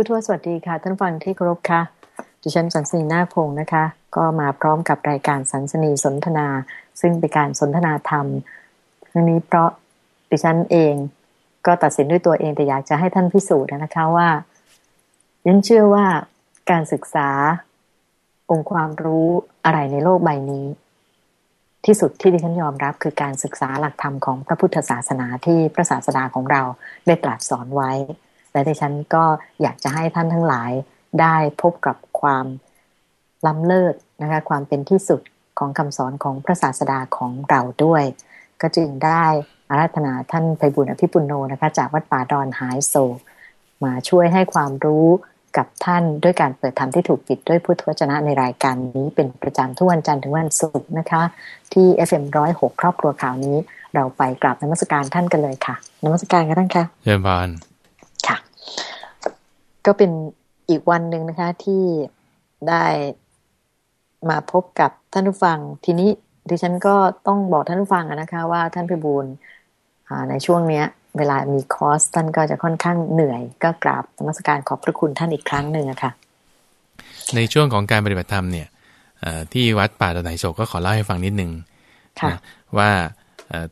ผู้ทวสวัสดีค่ะ ท่านฟังที่เคารพค่ะ ดิฉันสันสนีนาคพงศ์นะคะ ก็มาพร้อมกับรายการสันสนีสนทนา ซึ่งเป็นการสนทนาธรรมทั้งนี้เพราะดิฉันเองก็ตัดสินด้วยตัวเองแต่อยากจะให้ท่านพิสูจน์นะคะว่ายันเชื่อว่าการศึกษาองค์ความรู้อะไรในโลกใบนี้ ที่สุดที่ดิฉันยอมรับคือการศึกษาหลักธรรมของพระพุทธศาสนาที่พระศาสดาของเราได้ตรัสสอนไว้ และดิฉันก็อยากจะให้ท่านทั้งหลายได้พบกับความล้ำเลิศนะคะความเป็นที่สุดของคำสอนของพระศาสดาของเราด้วย ก็จึงได้อาราธนาท่านไพบุญอภิปุโนนะคะจากวัดป่าดอนหายโศกมาช่วยให้ความรู้กับท่านด้วยการเปิดธรรมที่ถูกปิดด้วยพุทธวจนะในรายการนี้เป็นประจำทุกวันจันทร์ถึงวันศุกร์นะคะ ที่ FM106 ครอบครัวข่าวนี้ เราไปกราบนมัสการท่านกันเลยค่ะนมัสการกันท่านคะเยี่ยมบาน ก็เป็นอีกวันหนึ่งนะคะที่ได้มาพบกับท่านผู้ฟัง ทีนี้ดิฉันก็ต้องบอกท่านผู้ฟังนะคะว่าท่านพิบูลในช่วงเนี้ย เวลามีคอร์สท่านก็จะค่อนข้างเหนื่อย ก็กราบนมัสการขอบพระคุณท่านอีกครั้งหนึ่งอะค่ะ ในช่วงของการปฏิบัติธรรมเนี่ยที่วัดป่าตะไนโศกก็ขอเล่าให้ฟังนิดนึงนะว่า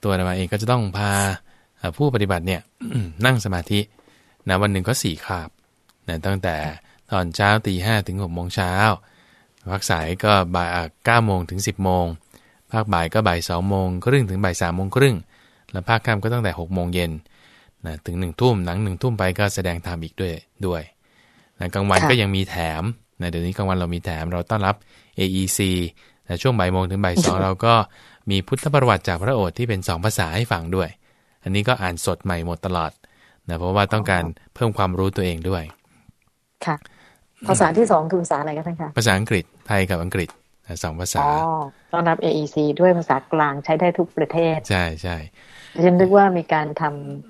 ตัวอาตมาเองก็จะต้องพาผู้ปฏิบัติเนี่ยนั่งสมาธินะวันหนึ่งก็สี่คาบ นะตั้งแต่ตอนเช้าตีห้าถึงหกโมงเช้าภาคสายก็บ่ายเก้าโมงถึงสิบโมงภาคบ่ายก็บ่ายสองโมงครึ่งถึงบ่ายสามโมงครึ่งแล้วภาคค่ำก็ตั้งแต่หกโมงเย็นนะถึงหนึ่งทุ่มหลังหนึ่งทุ่มไปก็แสดงธรรมอีกด้วยด้วยนะกลางวันก็ยังมีแถมนะเดี๋ยวนี้กลางวันเรามีแถมเราต้อนรับ AEC นะช่วงบ่ายโมงถึงบ่ายสองเราก็มีพุทธประวัติจากพระโอษฐ์ที่เป็นสองภาษาให้ฟังด้วย อันนี้ก็อ่านสดใหม่หมดตลอดนะเพราะว่าต้องการเพิ่มความรู้ตัวเองด้วย ค่ะ ภาษาที่สองคือภาษาอะไรกันท่านคะภาษาอังกฤษไทยกับอังกฤษสองภาษาอ๋อต้อนรับ AEC ด้วยภาษากลางใช้ได้ทุกประเทศ ใช่ใช่ฉันนึกว่ามีการท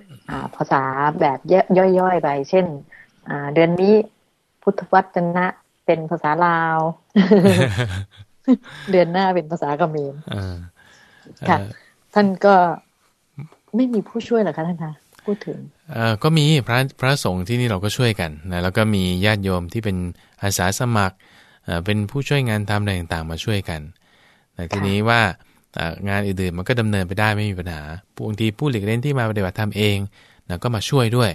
ำภาษาแบบย่อยๆไป เช่นเดือนนี้พุทธวจนะเป็นภาษาลาว เดือนหน้าเป็นภาษาเขมรค่ะ ท่านก็ไม่มีผู้ช่วยหรอคะท่านคะ พูดถึงเออก็มีพระพระสงฆ์ที่นี่เราก็ช่วยกันนะแล้วก็มีญาติโยมที่เป็นอาสาสมัครเป็นผู้ช่วยงานทำอะไรต่างๆ มาช่วยกันแต่ทีนี้ว่างานอื่นๆมันก็ดำเนินไปได้ไม่มีปัญหาบางทีผู้หลีกเล่นที่มาปฏิบัติธรรมเองนะก็มาช่วยด้วย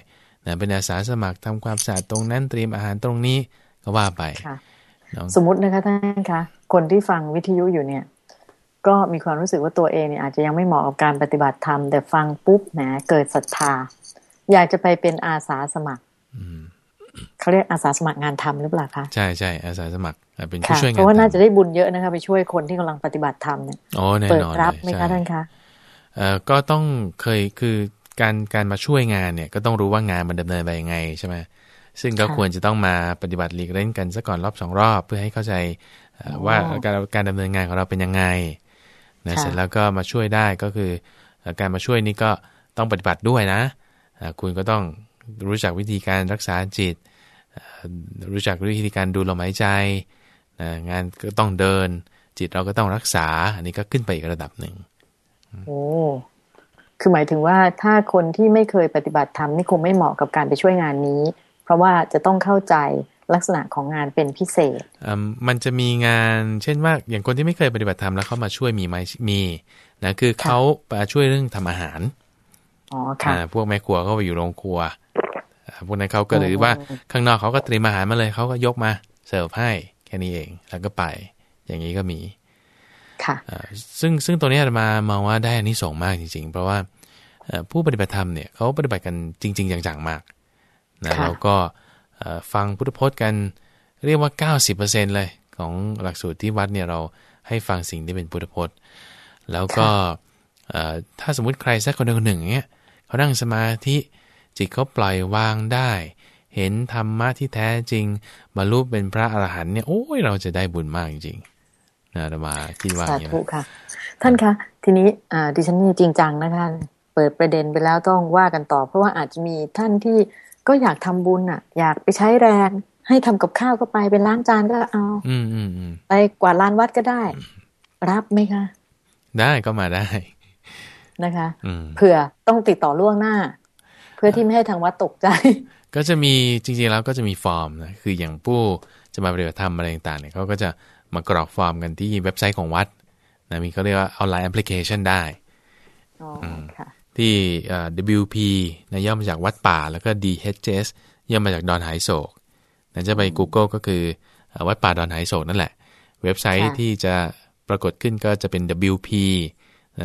นะเป็นอาสาสมัครทำความสะอาดตรงนั้นเตรียมอาหารตรงนี้ก็ว่าไปสมมตินะคะท่านคะ คนที่ฟังวิทยุอยู่เนี่ย ก็มีความรู้สึกว่าตัวเองเนี่ยอาจจะยังไม่เหมาะกับการปฏิบัติธรรม แต่ฟังปุ๊บแหมเกิดศรัทธา อยากจะไปเป็นอาสาสมัครเขาเรียกอาสาสมัครงานทำหรือเปล่าคะใช่ใช่อาสาสมัครเป็นผู้ช่วยงานเพราะว่าน่าจะได้บุญเยอะนะคะไปช่วยคนที่กำลังปฏิบัติธรรมเนี่ยอ๋อแน่นอนเปิดรับไหมคะท่านคะเอ่อก็ต้องเคยคือการการมาช่วยงานเนี่ย ก็ต้องรู้ว่างานมันดำเนินไปยังไงใช่ไหมซึ่งก็ควรจะต้องมาปฏิบัติหลีกเล่นกันซะก่อนรอบสองรอบ เพื่อให้เข้าใจว่าการการดำเนินงานของเราเป็นยังไง นะเสร็จแล้วก็มาช่วยได้ก็คือ การมาช่วยนี่ก็ต้องปฏิบัติด้วยนะ คุณก็ต้องรู้จักวิธีการรักษาจิต รู้จักวิธีการดูลมหายใจงานก็ต้องเดิน จิตเราก็ต้องรักษา อันนี้ก็ขึ้นไปอีกระดับหนึ่งโอ้คือหมายถึงว่าถ้าคนที่ไม่เคยปฏิบัติธรรมนี่คงไม่เหมาะกับการไปช่วยงานนี้ เพราะว่าจะต้องเข้าใจ ลักษณะของงานเป็นพิเศษมันจะมีงานเช่นว่าอย่างคนที่ไม่เคยปฏิบัติธรรมแล้วเขามาช่วยมีไหมมีนะคือเขามาช่วยเรื่องทำอาหารอ๋อค่ะพวกแม่ครัวเขาไปอยู่โรงครัวพวกนั้นเขาก็หรือว่าข้างนอกเขาก็เตรียมอาหารมาเลยเขาก็ยกมาเสิร์ฟให้แค่นี้เอง แล้วก็ไป อย่างนี้ก็มี ค่ะซึ่งซึ่งตัวนี้มามองว่าได้อันนี้ส่งมากจริง ๆ เพราะว่าผู้ปฏิบัติธรรมเนี่ยเขาปฏิบัติกันจริง ๆ จังๆมากนะแล้วก็ ฟังพุทธพจน์กันเรียกว่า 90%เลยของหลักสูตรที่วัดเนี่ยเราให้ฟังสิ่งที่เป็นพุทธพจน์ แล้วก็ถ้าสมมุติใครสักคนหนึ่งเนี่ยเขานั่งสมาธิจิตเขาปล่อยวางได้ เห็นธรรมะที่แท้จริงบรรลุเป็นพระอรหันต์เนี่ยโอ้ยเราจะได้บุญมากจริงๆนะมาคิดว่าอย่างนี้ค่ะ ท่านคะทีนี้ดิฉันนี่จริงจังนะคะเปิดประเด็นไปแล้วต้องว่ากันต่อ เพราะว่าอาจจะมีท่านที่ ก็อยากทำบุญอะ อยากไปใช้แรง ให้ทำกับข้าวก็ไปเป็นล้างจานก็เอาอืมอืมไปกวาดลานวัดก็ได้ รับไหมคะ ได้ก็มาได้นะคะเผื่อต้องติดต่อล่วงหน้า เพื่อที่ไม่ให้ทางวัดตกใจ ก็จะมีจริงๆแล้วก็จะมีฟอร์มนะคืออย่างผู้จะมาปฏิบัติธรรมอะไรต่างๆเนี่ยเขาก็จะมากรอกฟอร์มกันที่เว็บไซต์ของวัดนะมีเขาเรียกว่า online application ได้อ๋อค่ะ ที่ WP นะย่อมาจากวัดป่า แล้วก็ DHS ย่อมาจากดอนหายโศกนะจะไป Google ก็คือวัดป่าดอนหายโศกนั่นแหละ เว็บไซต์ที่จะปรากฏขึ้นก็จะเป็น WP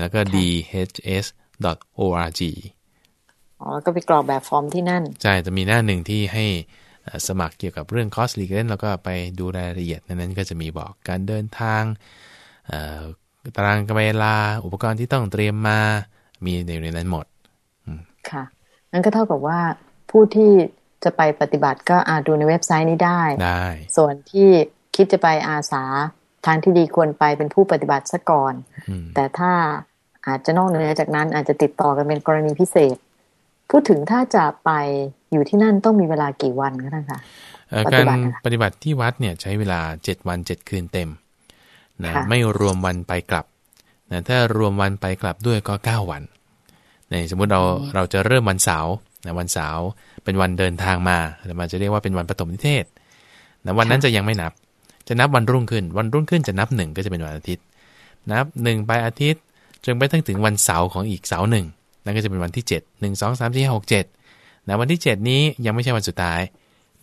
แล้วก็ dhs.org อ๋อแล้วก็ไปกรอกแบบฟอร์มที่นั่น ใช่ จะมีหน้าหนึ่งที่ให้สมัครเกี่ยวกับเรื่องคอสลีเกนแล้วก็ไปดูรายละเอียดในนั้นก็จะมีบอกการเดินทางตารางเวลา อุปกรณ์ที่ต้องเตรียมมา มีในนั้นหมดค่ะนั่นก็เท่ากับว่าผู้ที่จะไปปฏิบัติก็อาจดูในเว็บไซต์นี้ได้ได้ ส่วนที่คิดจะไปอาสาทางที่ดีควรไปเป็นผู้ปฏิบัติซะก่อน แต่ถ้าอาจจะนอกเหนือจากนั้นอาจจะติดต่อกันเป็นกรณีพิเศษ พูดถึงถ้าจะไปอยู่ที่นั่นต้องมีเวลากี่วันคะท่านคะการปฏิบัติที่วัดเนี่ยใช้เวลา7วัน7คืนเต็มนะไม่รวมวันไปกลับ นะถ้ารวมวันไปกลับด้วยก็ 9 วันในสมมุติเราเราจะเริ่มวันเสาร์นะวันเสาร์เป็นวันเดินทางมาแต่มาจะเรียกว่าเป็นวันปฐมนิเทศนะวันนั้นจะยังไม่นับ จะนับวันรุ่งขึ้น วันรุ่งขึ้นจะนับหนึ่งก็จะเป็นวันอาทิตย์ นับหนึ่งไปอาทิตย์จนไปตั้งถึงวันเสาร์ของอีกเสาร์หนึ่งนั่นก็จะเป็นวันที่ 7 1 2 3 4 6 7นะวันที่ 7 นี้ยังไม่ใช่วันสุดท้าย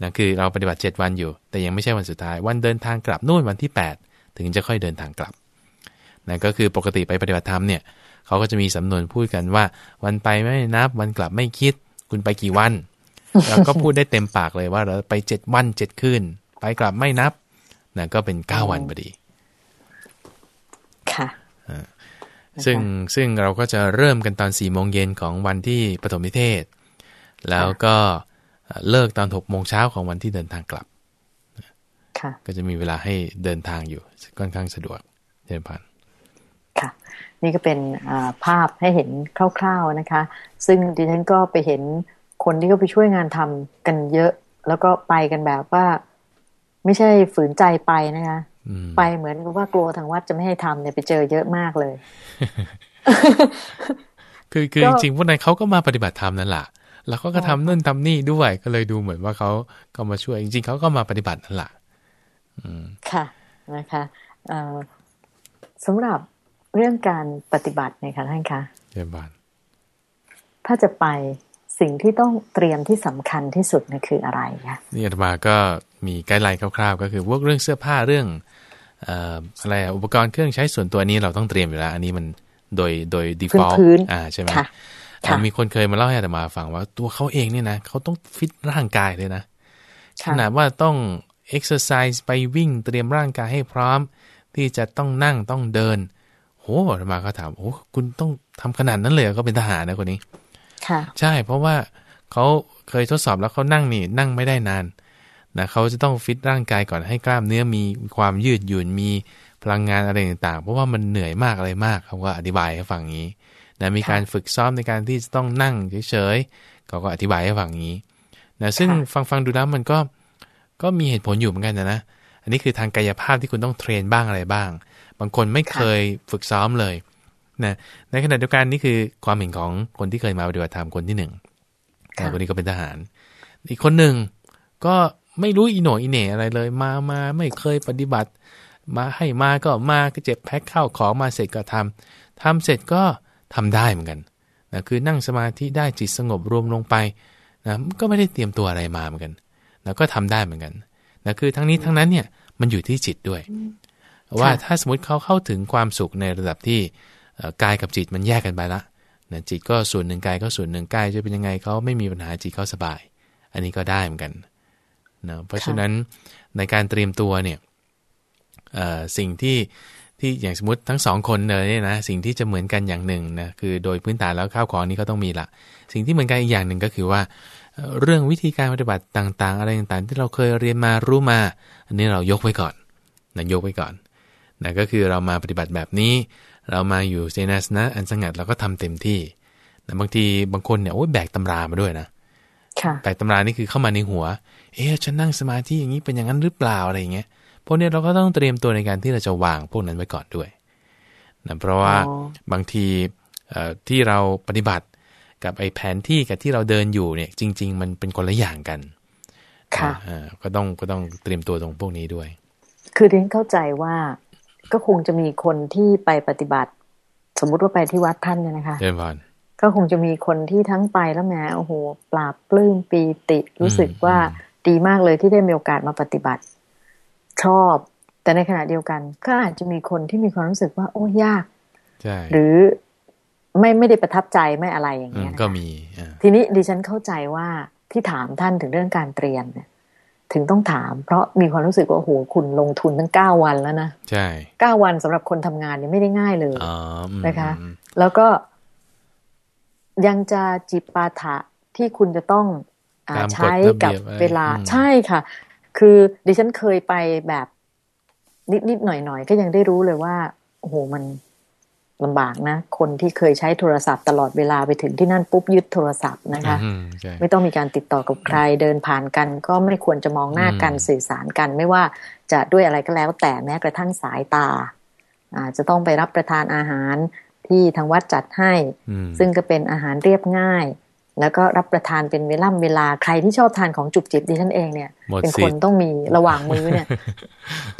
นะคือเราปฏิบัติ 7 วันอยู่ แต่ยังไม่ใช่วันสุดท้าย วันเดินทางกลับนู่นวันที่ 8 ถึงจะค่อยเดินทางกลับ นะก็คือปกติไปปฏิบัติธรรมเนี่ยเขาก็จะมีสำนวนพูดกันว่า วันไปไม่นับ วันกลับไม่คิด คุณไปกี่วันเราก็พูดได้เต็มปากเลยว่าเราไปเจ็ดวันเจ็ดคืนไปกลับไม่นับนะก็เป็นเก้าวันพอดี ค่ะซึ่งซึ่งเราก็จะเริ่มกันตอนสี่โมงเย็นของวันที่ปฐมนิเทศ แล้วก็เลิกตอนหกโมงเช้าของวันที่เดินทางกลับค่ะก็จะมีเวลาให้เดินทางอยู่ค่อนข้างสะดวกเดินผ่าน ค่ะ นี่ก็เป็นภาพให้เห็นคร่าวๆนะคะ ซึ่งดิฉันก็ไปเห็นคนที่เขาไปช่วยงานทำกันเยอะ แล้วก็ไปกันแบบว่า ไม่ใช่ฝืนใจไปนะคะไปเหมือนกับว่ากลัวทางวัดจะไม่ให้ทำเนี่ยไปเจอเยอะมากเลย คือคือจริงๆพวกนั้นเขาก็มาปฏิบัติธรรมนั่นแหละแล้วเขาก็ทำนั่นทำนี่ด้วยก็เลยดูเหมือนว่าเขาก็มาช่วยจริงๆเขาก็มาปฏิบัตินั่นแหละค่ะนะคะสำหรับ เรื่องการปฏิบัติเนี่ยค่ะท่านคะเยี่ยมบานถ้าจะไปสิ่งที่ต้องเตรียมที่สำคัญที่สุดนะคืออะไรคะนี่อาตมาก็มีไกด์ไลน์คร่าวๆ ก็คือพวกเรื่องเสื้อผ้าเรื่องอะไรอุปกรณ์เครื่องใช้ส่วนตัวนี้เราต้องเตรียมอยู่แล้ว อันนี้มันโดยโดย default อ่าใช่ไหมมีคนเคยมาเล่าให้อาตมาฟังว่าตัวเขาเองเนี่ยนะเขาต้องฟิตร่างกายเลยนะขนาดว่าต้องเอ็กซ์ไซส์ไปวิ่งเตรียมร่างกายให้พร้อม ที่จะต้องนั่งต้องเดิน โหอาตมาเขาถามโอ้คุณต้องทำขนาดนั้นเลยก็เป็นทหารนะคนนี้ใช่ เพราะว่าเขาเคยทดสอบแล้วเขานั่งนี่นั่งไม่ได้นานนะเขาจะต้องฟิตร่างกายก่อนให้กล้ามเนื้อมีความยืดหยุ่นมีพลังงานอะไรต่างๆ เพราะว่ามันเหนื่อยมากอะไรมากเขาก็อธิบายให้ฟังงี้นะมีการฝึกซ้อมในการที่จะต้องนั่งเฉยๆเขาก็อธิบายให้ฟังงี้นะซึ่งฟังฟังดูแล้วมันก็ก็มีเหตุผลอยู่เหมือนกันนะนะ อันนี้คือทางกายภาพที่คุณต้องเทรนบ้างอะไรบ้าง บางคนไม่เคยฝึกซ้อมเลยนะในขณะเดียวกันนี่คือความเห็นของคนที่เคยมาปฏิบัติธรรมคนที่หนึ่งแต่คนนี้ก็เป็นทหาร อีกคนหนึ่งก็ไม่รู้อีโหนอีเหน่อะไรเลย มามาไม่เคยปฏิบัติ มาให้มาก็มาก็เจ็บแพ็คข้าวของมาเสร็จก็ทำทำเสร็จก็ทำได้เหมือนกันนะคือนั่งสมาธิได้จิตสงบรวมลงไปนะก็ไม่ได้เตรียมตัวอะไรมาเหมือนกันนะก็ทำได้เหมือนกันนะคือทั้งนี้ทั้งนั้นเนี่ยมันอยู่ที่จิตด้วย ว่าถ้าสมมติเขาเข้าถึงความสุขในระดับที่กายกับจิตมันแยกกันไปละนะจิตก็ส่วนหนึ่งกายก็ส่วนหนึ่งกายจะเป็นยังไงเขาไม่มีปัญหาจิตเขาสบาย อันนี้ก็ได้เหมือนกันนะเพราะฉะนั้นในการเตรียมตัวเนี่ยสิ่งที่ที่อย่างสมมติทั้งสองคนเลยเนี่ยนะสิ่งที่จะเหมือนกันอย่างหนึ่งนะคือโดยพื้นฐานแล้วข้าวของนี้ก็ต้องมีละสิ่งที่เหมือนกันอีกอย่างหนึ่งก็คือว่า เรื่องวิธีการปฏิบัติต่าง ๆ อะไรต่างๆ ที่เราเคยเรียนมารู้มา อันนี้เรายกไว้ก่อนนะยกไว้ก่อน นะก็คือเรามาปฏิบัติแบบนี้ เรามาอยู่เซนัสนะ อันสงัดเราก็ทำเต็มที่แต่บางทีบางคนเนี่ยโอ้ยแบกตำรามาด้วยนะแบกตำรานี่คือเข้ามาในหัว เอ๊ะฉันนั่งสมาธิอย่างนี้เป็นอย่างนั้นหรือเปล่าอะไรอย่างเงี้ยพวกนี้เราก็ต้องเตรียมตัวในการที่เราจะวางพวกนั้นไว้ก่อนด้วยนะเพราะว่าบางทีที่เราปฏิบัติกับไอ้แผนที่กับที่เราเดินอยู่เนี่ย จริง ๆ มันเป็นคนละอย่างกัน ค่ะอ่าก็ต้องก็ต้องเตรียมตัวตรงพวกนี้ด้วย คือเรียนเข้าใจว่า ก็คงจะมีคนที่ไปปฏิบัติ สมมุติว่าไปที่วัดท่านเนี่ยนะคะเดินผ่านก็คงจะมีคนที่ทั้งไปแล้วแหมโอ้โหปราบปลื้มปีติรู้สึกว่าดีมากเลยที่ได้มีโอกาสมาปฏิบัติ ชอบ แต่ในขณะเดียวกัน ก็อาจจะมีคนที่มีความรู้สึกว่า โอ้ยากใช่หรือไม่ไม่ได้ประทับใจไม่อะไรอย่างอืเงี้มยนะคะก็มีอ่าทีนี้ดิฉันเข้าใจว่าที่ถามท่านถึงเรื่องการเตรียมเนี่ย ถึงต้องถาม เพราะมีความรู้สึกว่าโอ้โหคุณลงทุนตั้งเก้าวันแล้วนะใช่เก้าวันสำหรับคนทำงานเนี่ยไม่ได้ง่ายเลยอ๋ออืมนะคะอืมแล้วก็ยังจะจิปาถะที่คุณจะต้องอาตามกฎใช้ระกับเบียบอะไรเวลาอืมใช่ค่ะ คือดิฉันเคยไปแบบนิดนิดๆหน่อยหน่อยๆก็ยังได้รู้เลยว่าโอ้โหมัน ลำบากนะ คนที่เคยใช้โทรศัพท์ตลอดเวลาไปถึงที่นั่นปุ๊บยึดโทรศัพท์นะคะอืมใช่ไม่ต้องมีการติดต่อกับใครเดินผ่านกัน ก็ไม่ควรจะมองหน้ากันอืมสื่อสารกัน ไม่ว่าจะด้วยอะไรก็แล้ว แต่แม้กระทั่งสายตาอาจจะต้องไปรับประทานอาหารที่ทางวัดจัดให้อืมซึ่งก็เป็นอาหารเรียบง่าย แล้วก็รับประทานเป็นเวล่ำเวลาใครที่ชอบทานของจุบจิบดิฉันเองเนี่ยหมดเป็นสิคทนธิ์ต้องมีระหว่างมื้อเนี่ย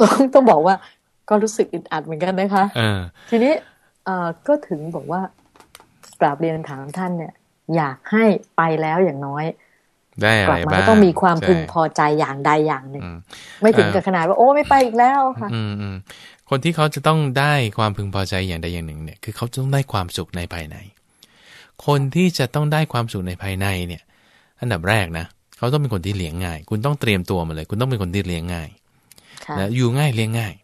ต้องต้องบอกว่าก็รู้สึกอึดอัดเหมือนกันนะคะเออทีนี้ เอ่อก็ถึงบอกว่ากราบเรียนถามท่านเนี่ย อยากให้ไปแล้วอย่างน้อย ได้อะกไรลับมาบ้างก็ต้องมีความพึงพใช่อใจอย่างใดอย่างหนึ่งอืมไม่ถึงเอ่อกับขนาดว่าโอ้ไม่ไปอีกแล้วค่ะอืมอืมคนที่เขาจะต้องได้ความพึงพอใจอย่างใดอย่างหนึ่ง เนี่ย คือเขาจะต้องได้ความสุขในภายใน คนที่จะต้องได้ความสุขในภายในเนี่ย อันดับแรกนะเขาต้องเป็นคนที่เลี้ยงง่าย คุณต้องเตรียมตัวมาเลย คุณต้องเป็นคนที่เลี้ยงง่ายค่ะนะอยู่ง่ายเลี้ยงง่าย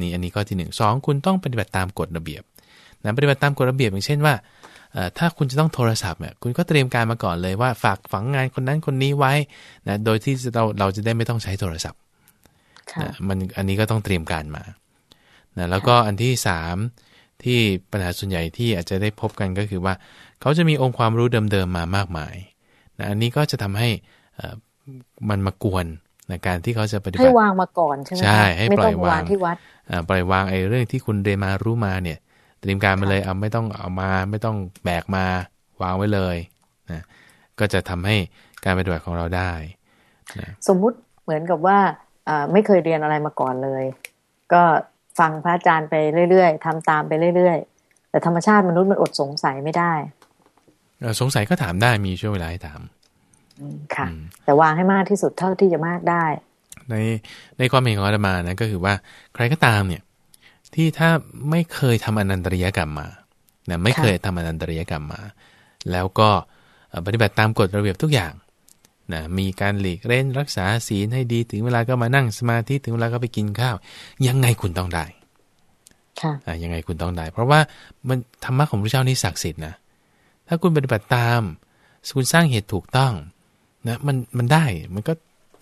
นี่อันนี้ข้อที่หนึ่งสองคุณต้องปฏิบัติตามกฎระเบียบ นะปฏิบัติตามกฎระเบียบอย่างเช่นว่าเอ่อถ้าคุณจะต้องโทรศัพท์เนี่ยคุณก็เตรียมการมาก่อนเลยว่าฝากฝังงานคนนั้นคนนี้ไว้นะโดยที่เราเราจะได้ไม่ต้องใช้โทรศัพท์ค่ะนะมันอันนี้ก็ต้องเตรียมการมานะแล้วก็อันที่สามที่ปัญหาส่วนใหญ่ที่อาจจะได้พบกันก็คือว่า เขาจะมีองค์ความรู้เดิมๆมามากมายนะอันนี้ก็จะทำให้เอ่อมันมากวนในการที่เขาจะปฏิบัให้ติวางมาก่อนใช่ไหมคะใช่ให้ไม่ปล่ต้ออยงวางวางที่วัดอ่าปล่อยวางไอ้เรื่องที่คุณเรียนมารู้มาเนี่ย เตรียมการมาเลยเอาไม่ต้องเอามาไม่ต้องแบกมาวางไว้เลยนะก็จะทำให้การปฏิบัติของเราได้สมมุติเหมือนกับว่าอ่าไม่เคยเรียนอะไรมาก่อนเลย ก็ฟังพระอาจารย์ไปเรื่อยๆทำตามไปเรื่อยๆ แต่ธรรมชาติมนุษย์มันอดสงสัยไม่ได้เอ่อสงสัยก็ถามได้มีช่วงเวลาให้ถามอืมค่ะอืมแต่วางให้มากที่สุดเท่าที่จะมากได้ ในในความเห็นของอาตมานะก็คือว่าใครก็ตามเนี่ย ที่ถ้าไม่เคยทำอนันตริยกรรมมานะไม่เคยทำอนันตริยกรรมมา แล้วก็เอ่อปฏิบัติตามกฎระเบียบทุกอย่างนะมีการหลีกเล่นรักษาศีลให้ดีถึงเวลาก็มานั่งสมาธิถึงเวลาก็ไปกินข้าว ยังไงคุณต้องได้ค่ะอะยังไงคุณต้องได้ เพราะว่ามันธรรมะของพระเจ้านี่ศักดิ์สิทธิ์นะถ้าคุณปฏิบัติตามคุณสร้างเหตุถูกต้องนะมันมันได้มันก็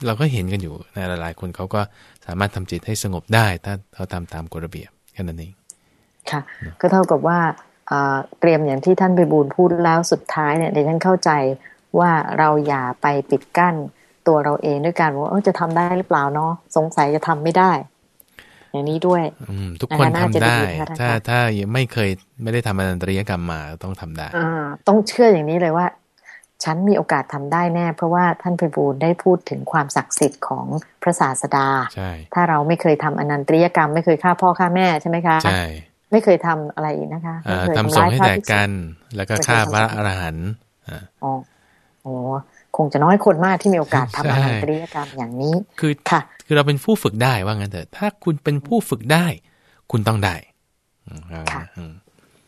เราก็เห็นกันอยู่นะหลายๆคนเขาก็สามารถทำจิตให้สงบได้ ถ้าเขาทำตามกฎระเบียบ แค่นั้นเองค่ะ ก็เท่ากับว่าเอ่อเตรียมอย่างที่ท่านไปบูลย์พูดแล้วสุดท้ายเนี่ยเดี๋ยวฉันเข้าใจว่าเราอย่าไปปิดกั้นตัวเราเองด้วยการว่าเออจะทำได้หรือเปล่าเนาะสงสัยจะทำไม่ได้ อย่างนี้ด้วย อืม ทุกคนนะคะน่าทำจะได้ดีนะคะท่านถ้าคะถ้ายังไม่เคยไม่ได้ทำอนันตริยกรรมมาต้องทำได้อ่าต้องเชื่ออย่างนี้เลยว่า ฉันมีโอกาสทำได้แน่ เพราะว่าท่านไพบูลย์ได้พูดถึงความศักดิ์สิทธิ์ของพระศาสดาใช่ถ้าเราไม่เคยทำอนันตริยกรรม ไม่เคยฆ่าพ่อฆ่าแม่ใช่ไหมคะใช่ไม่เคยทำอะไรอีกนะคะเอ่อไม่เคยทำส่งให้ร้ายพระแตกภิษุกัน แล้วก็ไม่เคยฆ่าทำพระส่งอรหันต์อ่าอ๋อโอ้คงจะน้อยคนมากที่มีโอกาสทำใช่อนันตริยกรรมอย่างนี้คือค่ะ คือเราเป็นผู้ฝึกได้ว่างั้นเถอะถ้าคุณเป็นผู้ฝึกได้ คุณต้องได้อืมค่ะอืม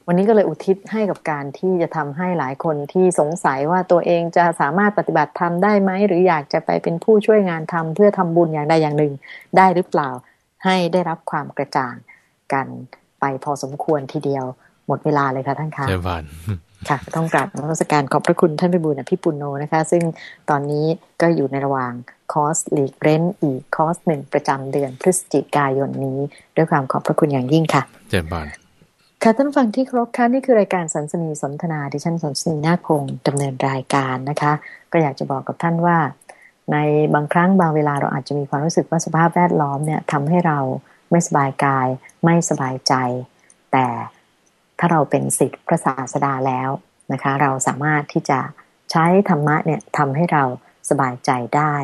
วันนี้ก็เลยอุทิศให้กับการที่จะทำให้หลายคนที่สงสัยว่าตัวเองจะสามารถปฏิบัติธรรมได้ไหม หรืออยากจะไปเป็นผู้ช่วยงานทำเพื่อทำบุญอย่างใดอย่างหนึ่ง ได้หรือเปล่า ให้ได้รับความกระจ่างกันไปพอสมควรทีเดียว หมดเวลาเลยค่ะท่านคะเจริญพรค่ะ ต้องกราบนมัสการขอบพระคุณท่านพิบูลอภิปุโนนะคะ ซึ่งตอนนี้ก็อยู่ในระหว่างคอร์สหลีกเร้นอีกคอร์สหนึ่งประจำเดือนพฤศจิกายนนี้ ด้วยความขอบพระคุณอย่างยิ่งค่ะ เจริญพร ค่ะท่านฟังที่ครพค่ะนี่คือรายการสันสนีสนทนาดิฉันสันสนีนาคพงศ์ดำเนินรายการนะคะ ก็อยากจะบอกกับท่านว่า ในบางครั้งบางเวลาเราอาจจะมีความรู้สึกว่าสภาพแวดล้อมเนี่ยทำให้เราไม่สบายกาย ไม่สบายใจ แต่ถ้าเราเป็นศิษย์พระศาสดาแล้วนะคะ เราสามารถที่จะใช้ธรรมะเนี่ยทำให้เราสบายใจได้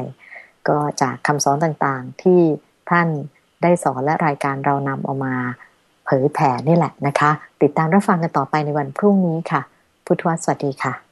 ก็จากคำสอนต่างๆที่ท่านได้สอนและรายการเรานำออกมา เผยแผ่นี่แหละนะคะ ติดตามรับฟังกันต่อไปในวันพรุ่งนี้ค่ะ พุทธวสวัสดีค่ะ